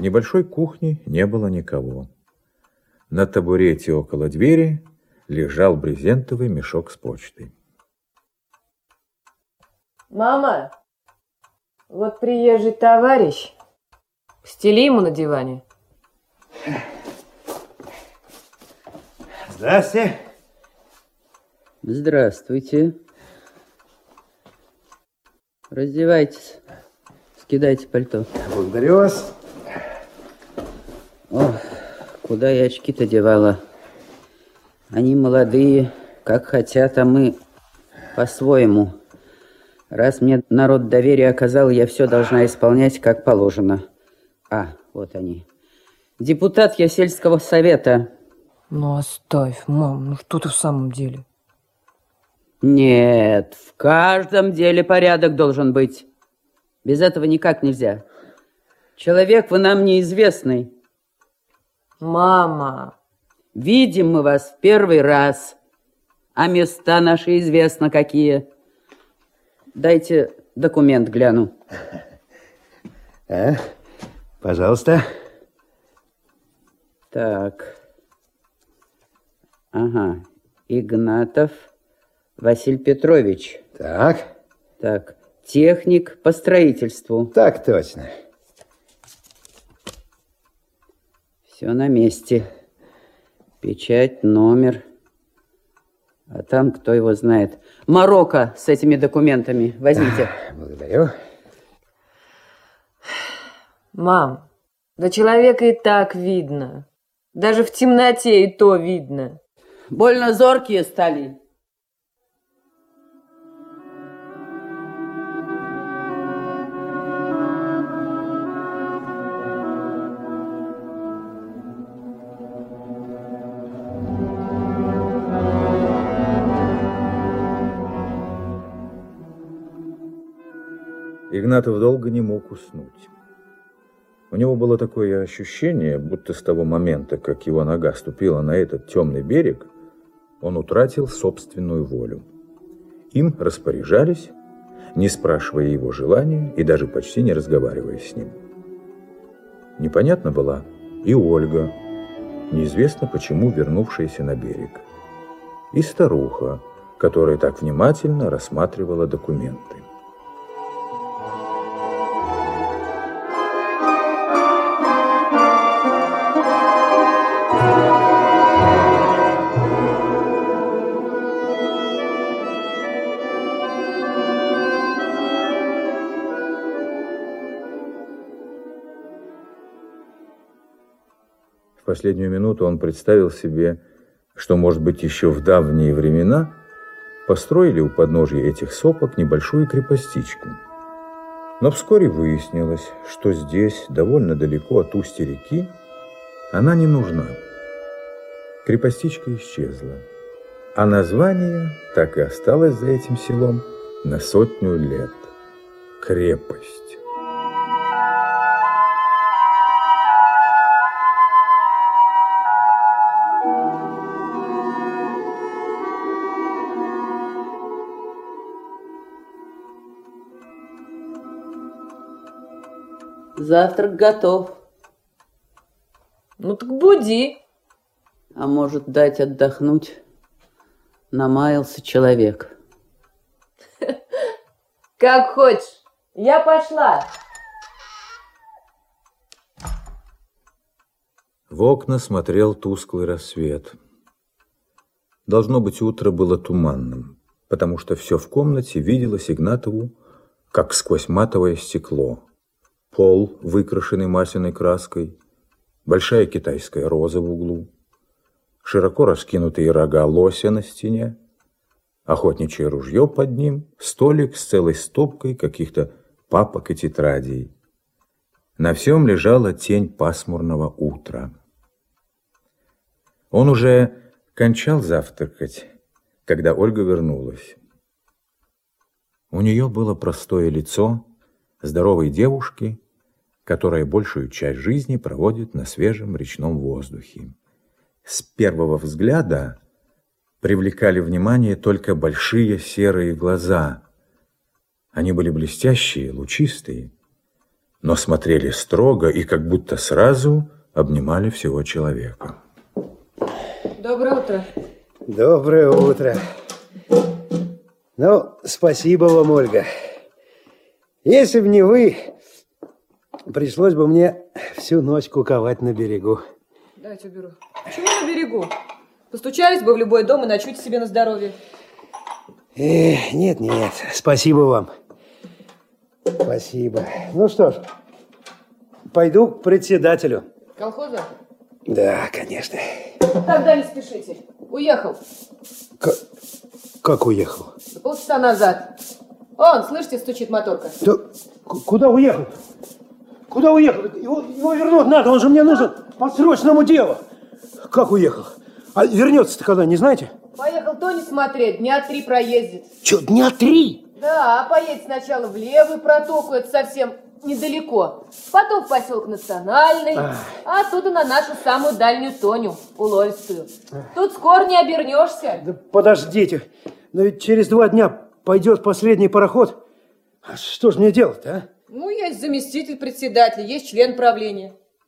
В небольшой кухне не было никого. На табурете около двери лежал брезентовый мешок с почтой. Мама, вот приезжий товарищ. Стели ему на диване. Здравствуйте. Здравствуйте. Раздевайтесь. Скидайте пальто. Благодарю вас. Куда я очки-то девала? Они молодые, как хотят, а мы по-своему. Раз мне народ доверие оказал, я все должна исполнять, как положено. А, вот они. Депутат я сельского совета. Ну, оставь, мам, ну что ты в самом деле? Нет, в каждом деле порядок должен быть. Без этого никак нельзя. Человек вы нам неизвестный. Мама. Видим мы вас в первый раз, а места наши известно какие. Дайте документ гляну. А, пожалуйста. Так. Ага. Игнатов Василий Петрович. Так. Так. Техник по строительству. Так точно. Все на месте. Печать, номер. А там кто его знает. Марокко с этими документами. Возьмите. Благодарю. Мам, да человека и так видно. Даже в темноте и то видно. Больно зоркие стали. Игнатов долго не мог уснуть. У него было такое ощущение, будто с того момента, как его нога ступила на этот темный берег, он утратил собственную волю. Им распоряжались, не спрашивая его желания и даже почти не разговаривая с ним. Непонятна была и Ольга, неизвестно почему вернувшаяся на берег, и старуха, которая так внимательно рассматривала документы. Последнюю минуту он представил себе, что, может быть, еще в давние времена построили у подножья этих сопок небольшую крепостичку. Но вскоре выяснилось, что здесь, довольно далеко от устья реки, она не нужна. Крепостичка исчезла, а название так и осталось за этим селом на сотню лет. Крепость. Завтрак готов. Ну так буди. А может, дать отдохнуть? Намаялся человек. Как хочешь. Я пошла. В окна смотрел тусклый рассвет. Должно быть, утро было туманным, потому что все в комнате виделось Игнатову, как сквозь матовое стекло. Пол, выкрашенный масляной краской, большая китайская роза в углу, широко раскинутые рога лося на стене, охотничье ружье под ним, столик с целой стопкой каких-то папок и тетрадей. На всем лежала тень пасмурного утра. Он уже кончал завтракать, когда Ольга вернулась. У нее было простое лицо, здоровой девушки, которая большую часть жизни проводит на свежем речном воздухе. С первого взгляда привлекали внимание только большие серые глаза. Они были блестящие, лучистые. но смотрели строго и как будто сразу обнимали всего человека. Доброе утро. Доброе утро. Ну, спасибо вам, Ольга. Если бы не вы, пришлось бы мне всю ночь куковать на берегу. Дайте уберу. Почему на берегу? Постучались бы в любой дом и ночуйте себе на здоровье. Эх, нет, нет, спасибо вам. Спасибо. Ну что ж, пойду к председателю. Колхоза? Да, конечно. Тогда не спешите. Уехал. К- как уехал? Полчаса назад. Он, слышите, стучит моторка. Да куда уехал? Куда уехал? Его, его вернуть надо, он же мне нужен по срочному делу. Как уехал? А вернется-то когда, не знаете? Поехал Тони смотреть, дня три проездит. Че, дня три? Да, поедет сначала в левую протоку, это совсем недалеко. Потом в поселок Национальный, а оттуда на нашу самую дальнюю Тоню, Уловистую. Тут скоро не обернешься. Да подождите, но ведь через два дня пойдет последний пароход. А что же мне делать, а? Ну, есть заместитель председателя, есть член правления.